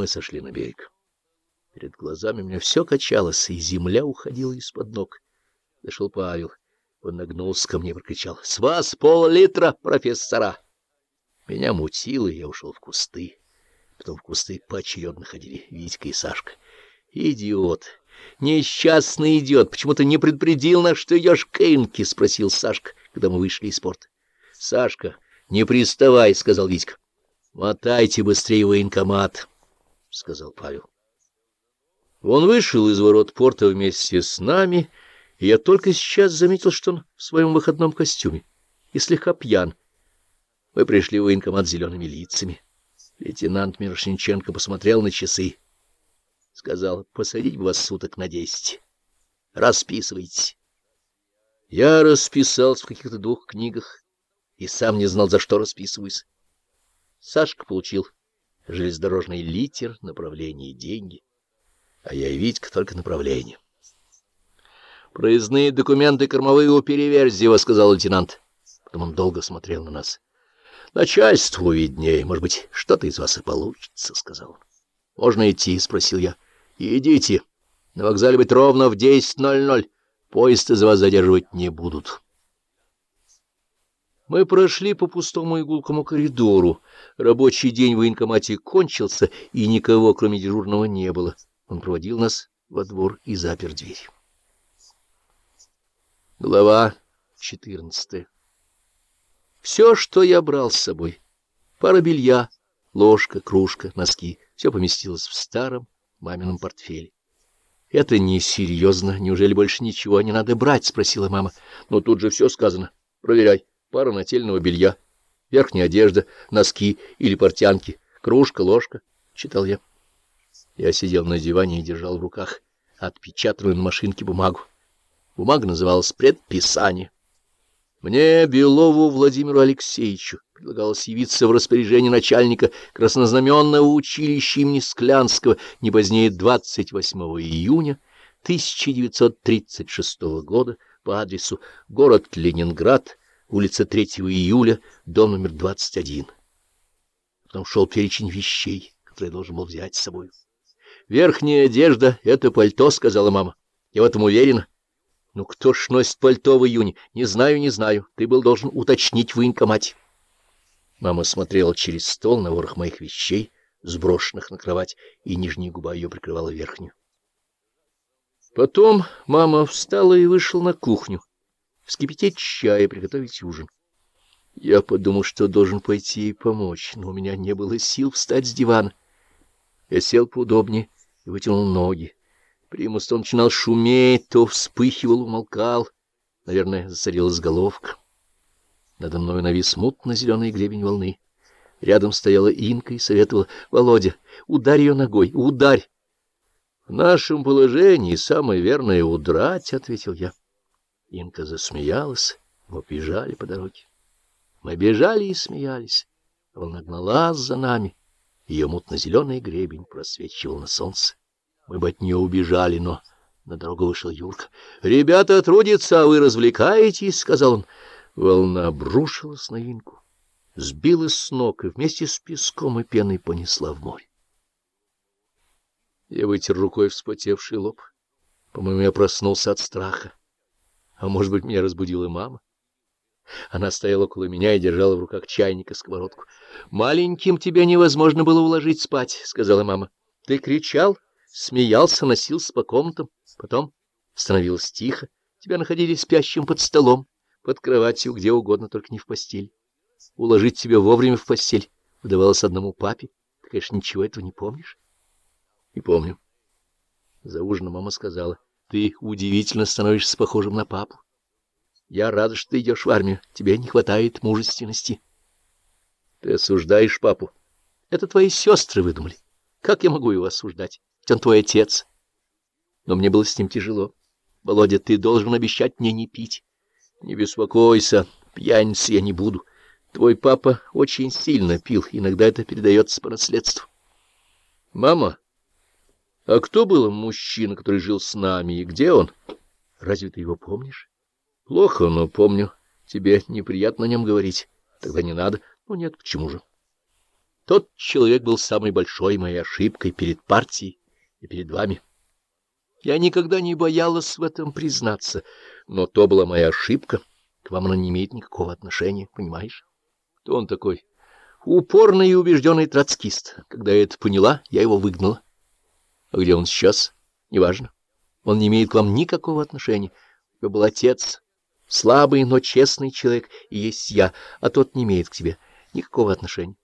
Мы сошли на берег. Перед глазами у меня все качалось, и земля уходила из-под ног. Дошел Павел. Он нагнулся ко мне и прокричал. — С вас пол-литра, профессора! Меня мутило, и я ушел в кусты. Потом в кусты поочередно ходили Витька и Сашка. — Идиот! Несчастный идиот! Почему ты не предупредил нас, что идешь к Инке? — спросил Сашка, когда мы вышли из порта. — Сашка, не приставай, — сказал Витька. — Мотайте быстрее военкомат, — сказал Павел. Он вышел из ворот порта вместе с нами, — и я только сейчас заметил, что он в своем выходном костюме и слегка пьян. Мы пришли в военкомат с зелеными лицами. Лейтенант Мирошниченко посмотрел на часы. Сказал, посадить вас суток на десять. Расписывайтесь. Я расписался в каких-то двух книгах и сам не знал, за что расписываюсь. Сашка получил железнодорожный литер, направление деньги, а я и Витька только направление. Проездные документы кормовые у Переверзева, — сказал лейтенант. Потом он долго смотрел на нас. — Начальству виднее. Может быть, что-то из вас и получится, — сказал он. — Можно идти? — спросил я. — Идите. На вокзале быть ровно в 10.00. Поезд из вас задерживать не будут. Мы прошли по пустому игулкому коридору. Рабочий день в военкомате кончился, и никого, кроме дежурного, не было. Он проводил нас во двор и запер дверь. Глава 14 Все, что я брал с собой, пара белья, ложка, кружка, носки, все поместилось в старом мамином портфеле. — Это несерьезно. Неужели больше ничего не надо брать? — спросила мама. — Но тут же все сказано. Проверяй. Пара нательного белья, верхняя одежда, носки или портянки, кружка, ложка, — читал я. Я сидел на диване и держал в руках отпечатанную на машинке бумагу. Бумага называлась «Предписание». Мне, Белову Владимиру Алексеевичу, предлагалось явиться в распоряжение начальника краснознаменного училища имени Склянского не позднее 28 июня 1936 года по адресу город Ленинград, улица 3 июля, дом номер 21. Потом шел перечень вещей, которые должен был взять с собой. «Верхняя одежда — это пальто», — сказала мама. «Я в этом уверена». Ну, кто ж носит пальто в июне? Не знаю, не знаю. Ты был должен уточнить в военкомате. Мама смотрела через стол на ворох моих вещей, сброшенных на кровать, и нижняя губа ее прикрывала верхнюю. Потом мама встала и вышла на кухню, вскипятить чай и приготовить ужин. Я подумал, что должен пойти ей помочь, но у меня не было сил встать с дивана. Я сел поудобнее и вытянул ноги. Примус то начинал шуметь, то вспыхивал, умолкал. Наверное, засорилась головка. Надо мной навис мутно-зеленый гребень волны. Рядом стояла Инка и советовала, — Володя, ударь ее ногой, ударь! — В нашем положении самое верное — удрать, — ответил я. Инка засмеялась, мы бежали по дороге. Мы бежали и смеялись. Волна гналась за нами. Ее мутно-зеленый гребень просвечивал на солнце. Мы бы от нее убежали, но на дорогу вышел Юрка. — Ребята трудятся, а вы развлекаетесь, — сказал он. Волна обрушилась на Инку, сбилась с ног и вместе с песком и пеной понесла в море. Я вытер рукой вспотевший лоб. По-моему, я проснулся от страха. А может быть, меня разбудила мама? Она стояла около меня и держала в руках чайник и сковородку. — Маленьким тебя невозможно было уложить спать, — сказала мама. — Ты кричал? — смеялся, носился по комнатам, потом становилось тихо, тебя находили спящим под столом, под кроватью, где угодно, только не в постель. Уложить тебя вовремя в постель удавалось одному папе. Ты, конечно, ничего этого не помнишь? Не помню. За ужином мама сказала, ты удивительно становишься похожим на папу. Я рада, что ты идешь в армию, тебе не хватает мужественности. Ты осуждаешь папу. Это твои сестры выдумали. Как я могу его осуждать? Ведь он твой отец. Но мне было с ним тяжело. Володя, ты должен обещать мне не пить. Не беспокойся, пьяница я не буду. Твой папа очень сильно пил, иногда это передается по наследству. Мама, а кто был мужчина, который жил с нами, и где он? Разве ты его помнишь? Плохо, но помню. Тебе неприятно о нем говорить. Тогда не надо. Ну нет, почему же? Тот человек был самой большой моей ошибкой перед партией и перед вами. Я никогда не боялась в этом признаться, но то была моя ошибка. К вам она не имеет никакого отношения, понимаешь? Кто он такой? Упорный и убежденный троцкист. Когда я это поняла, я его выгнала. А где он сейчас? Неважно. Он не имеет к вам никакого отношения. У был отец, слабый, но честный человек, и есть я, а тот не имеет к тебе никакого отношения.